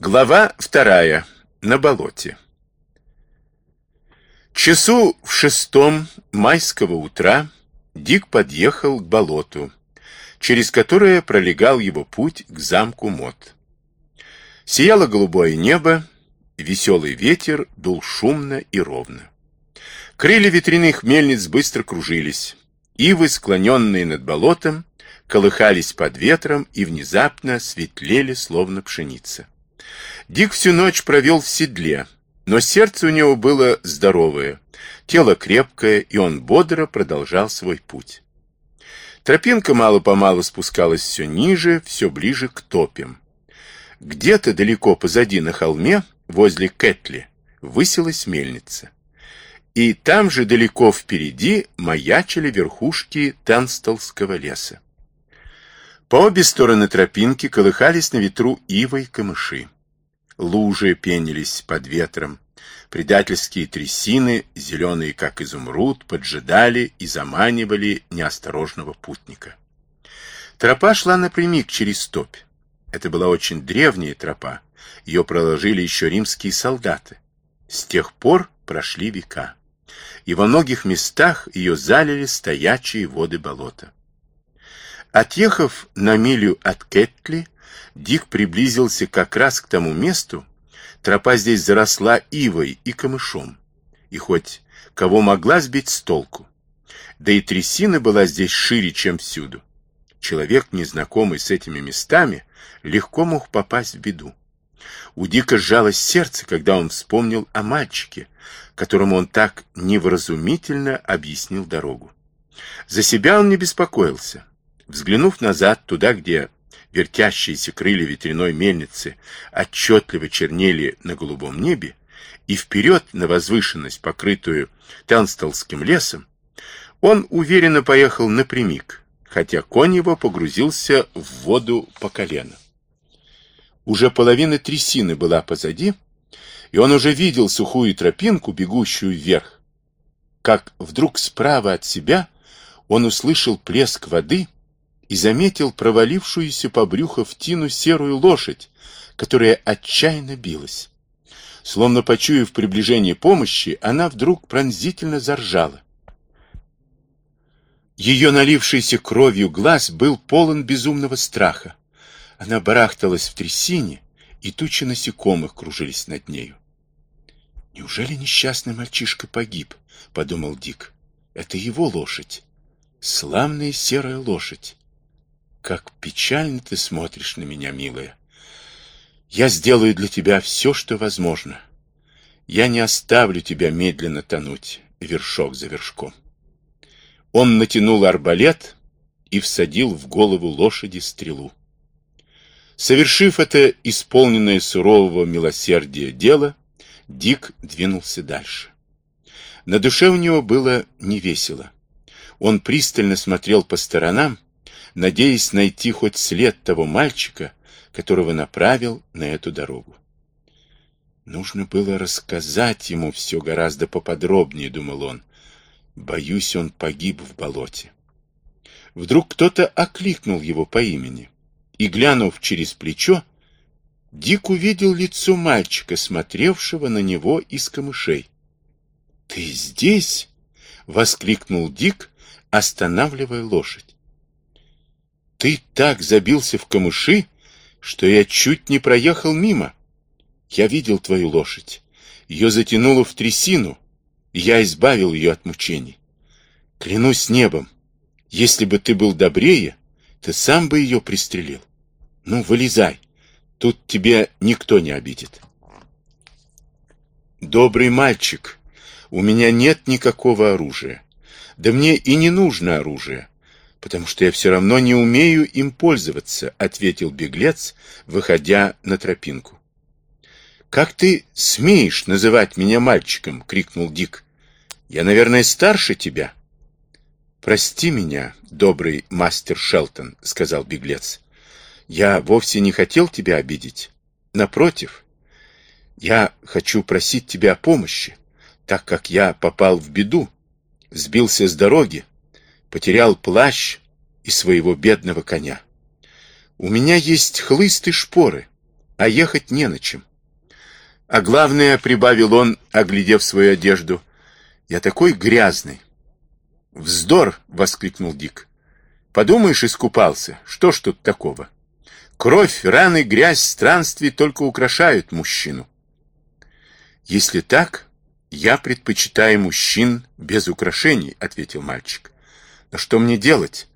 Глава вторая. На болоте. Часу в шестом майского утра Дик подъехал к болоту, через которое пролегал его путь к замку Мот. Сияло голубое небо, веселый ветер дул шумно и ровно. Крылья ветряных мельниц быстро кружились, ивы, склоненные над болотом, колыхались под ветром и внезапно светлели, словно пшеница. Дик всю ночь провел в седле, но сердце у него было здоровое, тело крепкое, и он бодро продолжал свой путь. Тропинка мало-помалу спускалась все ниже, все ближе к топям. Где-то далеко позади на холме, возле Кэтли, высилась мельница. И там же далеко впереди маячили верхушки Танстолского леса. По обе стороны тропинки колыхались на ветру ивы и камыши лужи пенились под ветром, предательские трясины, зеленые как изумруд, поджидали и заманивали неосторожного путника. Тропа шла напрямик через стопь. Это была очень древняя тропа, ее проложили еще римские солдаты. С тех пор прошли века, и во многих местах ее залили стоячие воды болота. Отъехав на милю от Кетли, Дик приблизился как раз к тому месту, тропа здесь заросла ивой и камышом, и хоть кого могла сбить с толку. Да и трясина была здесь шире, чем всюду. Человек, незнакомый с этими местами, легко мог попасть в беду. У Дика сжалось сердце, когда он вспомнил о мальчике, которому он так невразумительно объяснил дорогу. За себя он не беспокоился. Взглянув назад, туда, где вертящиеся крылья ветряной мельницы отчетливо чернели на голубом небе, и вперед на возвышенность, покрытую Танстолским лесом, он уверенно поехал напрямик, хотя конь его погрузился в воду по колено. Уже половина трясины была позади, и он уже видел сухую тропинку, бегущую вверх, как вдруг справа от себя он услышал плеск воды и заметил провалившуюся по брюху в тину серую лошадь, которая отчаянно билась. Словно почуяв приближение помощи, она вдруг пронзительно заржала. Ее налившийся кровью глаз был полон безумного страха. Она барахталась в трясине, и тучи насекомых кружились над нею. «Неужели несчастный мальчишка погиб?» — подумал Дик. «Это его лошадь. Славная серая лошадь. Как печально ты смотришь на меня, милая. Я сделаю для тебя все, что возможно. Я не оставлю тебя медленно тонуть, вершок за вершком. Он натянул арбалет и всадил в голову лошади стрелу. Совершив это исполненное сурового милосердия дело, Дик двинулся дальше. На душе у него было невесело. Он пристально смотрел по сторонам, надеясь найти хоть след того мальчика, которого направил на эту дорогу. Нужно было рассказать ему все гораздо поподробнее, думал он. Боюсь, он погиб в болоте. Вдруг кто-то окликнул его по имени, и, глянув через плечо, Дик увидел лицо мальчика, смотревшего на него из камышей. «Ты здесь?» — воскликнул Дик, останавливая лошадь. Ты так забился в камыши, что я чуть не проехал мимо. Я видел твою лошадь. Ее затянуло в трясину, я избавил ее от мучений. Клянусь небом, если бы ты был добрее, ты сам бы ее пристрелил. Ну, вылезай, тут тебе никто не обидит. Добрый мальчик, у меня нет никакого оружия. Да мне и не нужно оружие потому что я все равно не умею им пользоваться, ответил беглец, выходя на тропинку. Как ты смеешь называть меня мальчиком? крикнул Дик. Я, наверное, старше тебя. Прости меня, добрый мастер Шелтон, сказал беглец. Я вовсе не хотел тебя обидеть. Напротив, я хочу просить тебя о помощи, так как я попал в беду, сбился с дороги, потерял плащ и своего бедного коня. У меня есть хлыст и шпоры. а ехать не на чем. А главное, прибавил он, оглядев свою одежду, я такой грязный. Вздор, воскликнул Дик. Подумаешь, искупался. Что ж тут такого? Кровь, раны, грязь, странствия только украшают мужчину. Если так, я предпочитаю мужчин без украшений, ответил мальчик. Но что мне делать?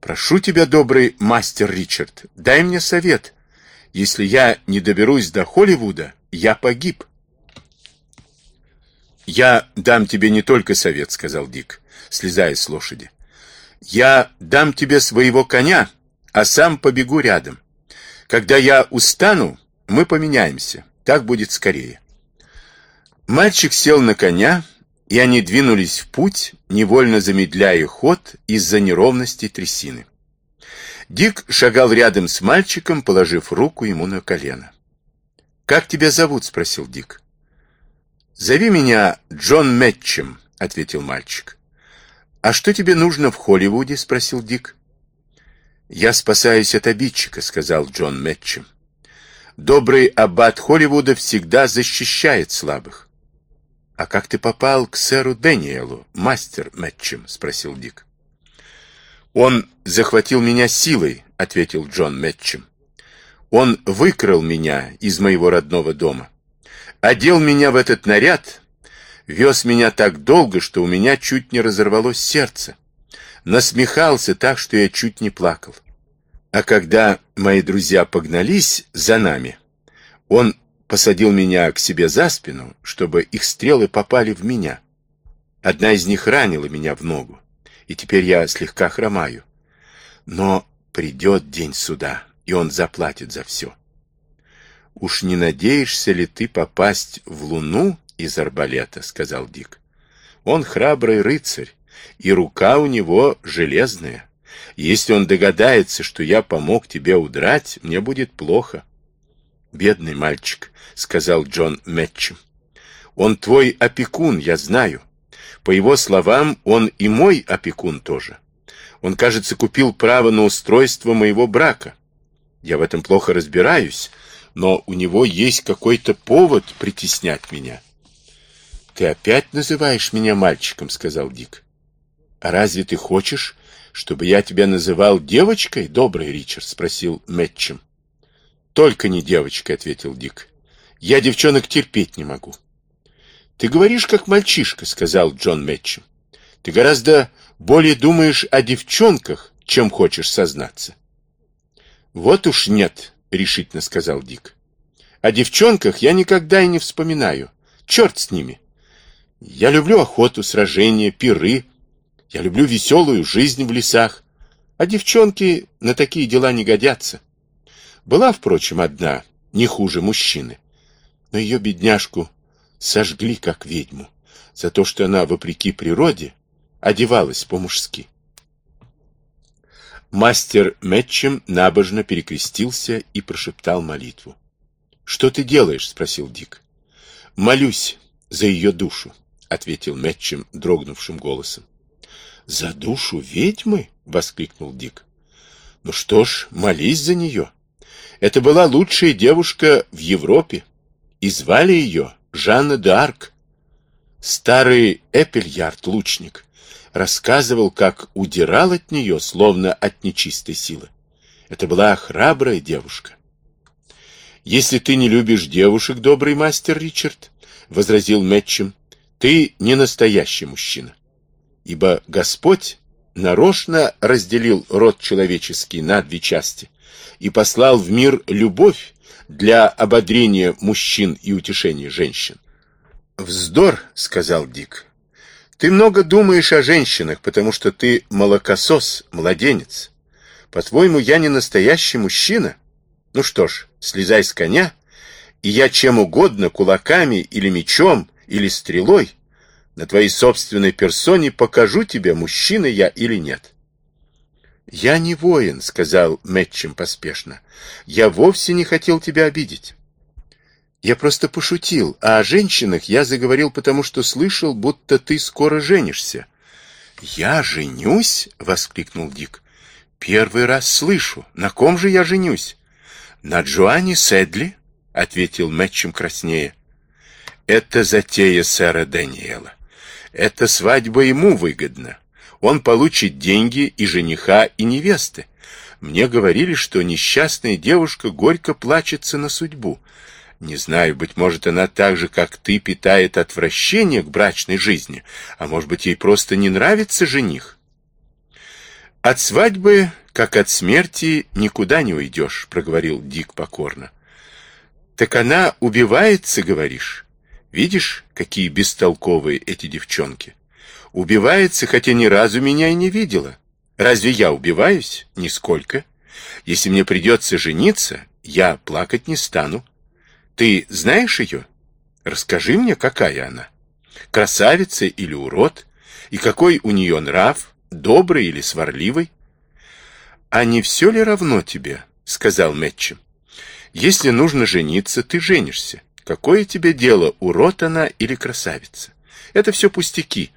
Прошу тебя, добрый мастер Ричард, дай мне совет. Если я не доберусь до Холливуда, я погиб. Я дам тебе не только совет, сказал Дик, слезая с лошади. Я дам тебе своего коня, а сам побегу рядом. Когда я устану, мы поменяемся. Так будет скорее. Мальчик сел на коня, и они двинулись в путь, невольно замедляя ход из-за неровности трясины. Дик шагал рядом с мальчиком, положив руку ему на колено. «Как тебя зовут?» — спросил Дик. «Зови меня Джон Мэтчем», — ответил мальчик. «А что тебе нужно в Холливуде?» — спросил Дик. «Я спасаюсь от обидчика», — сказал Джон Мэтчем. «Добрый аббат Холливуда всегда защищает слабых». «А как ты попал к сэру Дэниелу, мастер Мэтчем?» — спросил Дик. «Он захватил меня силой», — ответил Джон Мэтчем. «Он выкрал меня из моего родного дома, одел меня в этот наряд, вез меня так долго, что у меня чуть не разорвалось сердце, насмехался так, что я чуть не плакал. А когда мои друзья погнались за нами, он посадил меня к себе за спину, чтобы их стрелы попали в меня. Одна из них ранила меня в ногу, и теперь я слегка хромаю. Но придет день суда, и он заплатит за все. «Уж не надеешься ли ты попасть в луну из арбалета?» — сказал Дик. «Он храбрый рыцарь, и рука у него железная. Если он догадается, что я помог тебе удрать, мне будет плохо». «Бедный мальчик», — сказал Джон Мэтчем. «Он твой опекун, я знаю. По его словам, он и мой опекун тоже. Он, кажется, купил право на устройство моего брака. Я в этом плохо разбираюсь, но у него есть какой-то повод притеснять меня». «Ты опять называешь меня мальчиком», — сказал Дик. «А разве ты хочешь, чтобы я тебя называл девочкой, добрый Ричард?» — спросил Мэтчем. «Только не девочкой», — ответил Дик. «Я девчонок терпеть не могу». «Ты говоришь, как мальчишка», — сказал Джон Мэтчем. «Ты гораздо более думаешь о девчонках, чем хочешь сознаться». «Вот уж нет», — решительно сказал Дик. «О девчонках я никогда и не вспоминаю. Черт с ними. Я люблю охоту, сражения, пиры. Я люблю веселую жизнь в лесах. А девчонки на такие дела не годятся. Была, впрочем, одна, не хуже мужчины. Но ее бедняжку сожгли как ведьму за то, что она, вопреки природе, одевалась по-мужски. Мастер Мэтчем набожно перекрестился и прошептал молитву. — Что ты делаешь? — спросил Дик. — Молюсь за ее душу, — ответил Мэтчем дрогнувшим голосом. — За душу ведьмы? — воскликнул Дик. — Ну что ж, молись за нее. Это была лучшая девушка в Европе, и звали ее Жанна д'Арк. Старый Эпельярд, лучник, рассказывал, как удирал от нее, словно от нечистой силы. Это была храбрая девушка. «Если ты не любишь девушек, добрый мастер Ричард, — возразил Мэтчем, — ты не настоящий мужчина, ибо Господь нарочно разделил род человеческий на две части и послал в мир любовь для ободрения мужчин и утешения женщин. «Вздор», — сказал Дик. «Ты много думаешь о женщинах, потому что ты молокосос, младенец. По-твоему, я не настоящий мужчина? Ну что ж, слезай с коня, и я чем угодно, кулаками или мечом, или стрелой, на твоей собственной персоне покажу тебе, мужчина я или нет». «Я не воин», — сказал Мэтчем поспешно. «Я вовсе не хотел тебя обидеть». «Я просто пошутил, а о женщинах я заговорил, потому что слышал, будто ты скоро женишься». «Я женюсь?» — воскликнул Дик. «Первый раз слышу. На ком же я женюсь?» На Джоанне Седли, ответил Мэтчем краснее. Это затея сэра Даниэла. Эта свадьба ему выгодна. Он получит деньги и жениха, и невесты. Мне говорили, что несчастная девушка горько плачется на судьбу. Не знаю, быть может, она так же, как ты, питает отвращение к брачной жизни, а может быть, ей просто не нравится жених. От свадьбы, как от смерти, никуда не уйдешь, проговорил Дик покорно. Так она убивается, говоришь? Видишь, какие бестолковые эти девчонки? Убивается, хотя ни разу меня и не видела. Разве я убиваюсь? Нисколько. Если мне придется жениться, я плакать не стану. Ты знаешь ее? Расскажи мне, какая она. Красавица или урод? И какой у нее нрав? Добрый или сварливый? А не все ли равно тебе? Сказал Мэтчем. Если нужно жениться, ты женишься. Какое тебе дело, урод она или красавица? Это все пустяки.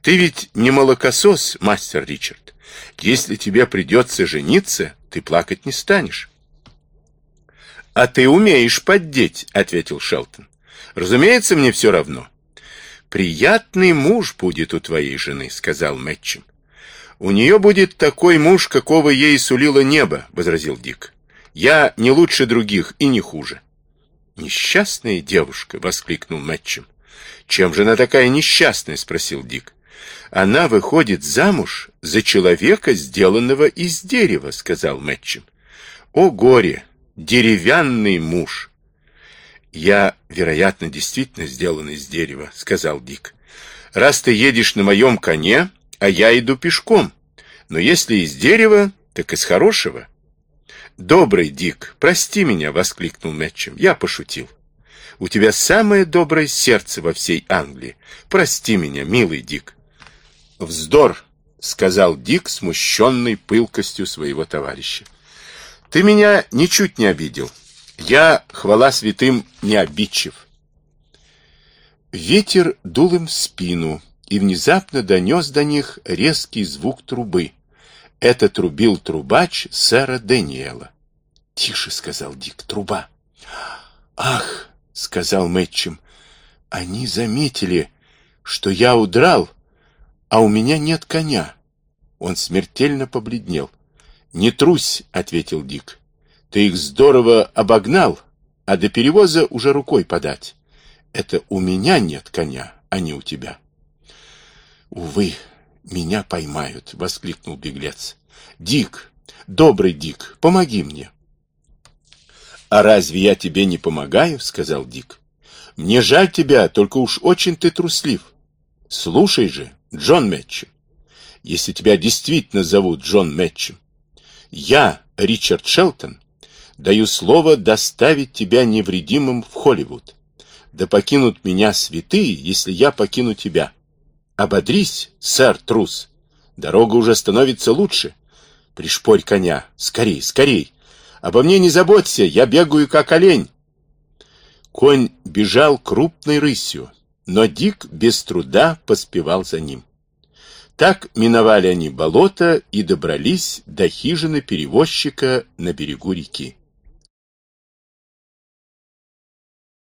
Ты ведь не молокосос, мастер Ричард. Если тебе придется жениться, ты плакать не станешь. «А ты умеешь поддеть», — ответил Шелтон. «Разумеется, мне все равно». «Приятный муж будет у твоей жены», — сказал Мэтчем. «У нее будет такой муж, какого ей сулило небо», — возразил Дик. «Я не лучше других и не хуже». «Несчастная девушка!» — воскликнул Мэтчем. «Чем же она такая несчастная?» — спросил Дик. «Она выходит замуж за человека, сделанного из дерева», — сказал Мэтчем. «О горе! деревянный муж. Я, вероятно, действительно сделан из дерева, сказал Дик. Раз ты едешь на моем коне, а я иду пешком. Но если из дерева, так из хорошего. Добрый Дик, прости меня, воскликнул Мэтчем. Я пошутил. У тебя самое доброе сердце во всей Англии. Прости меня, милый Дик. Вздор, сказал Дик, смущенный пылкостью своего товарища. Ты меня ничуть не обидел. Я, хвала святым, не обидчив. Ветер дул им в спину и внезапно донес до них резкий звук трубы. Это трубил трубач сэра Дэниела. «Тише», — сказал Дик, — «труба». «Ах», — сказал Мэтчем, — «они заметили, что я удрал, а у меня нет коня». Он смертельно побледнел. «Не трусь», — ответил Дик. «Ты их здорово обогнал, а до перевоза уже рукой подать. Это у меня нет коня, а не у тебя». «Увы, меня поймают», — воскликнул беглец. «Дик, добрый Дик, помоги мне». «А разве я тебе не помогаю?» — сказал Дик. «Мне жаль тебя, только уж очень ты труслив. Слушай же, Джон Мэтчем, если тебя действительно зовут Джон Мэтчем, я, Ричард Шелтон, даю слово доставить тебя невредимым в Холливуд. Да покинут меня святые, если я покину тебя. Ободрись, сэр Трус. Дорога уже становится лучше. Пришпорь коня. Скорей, скорей. Обо мне не заботься, я бегаю как олень. Конь бежал крупной рысью, но Дик без труда поспевал за ним. Так миновали они болото и добрались до хижины перевозчика на берегу реки.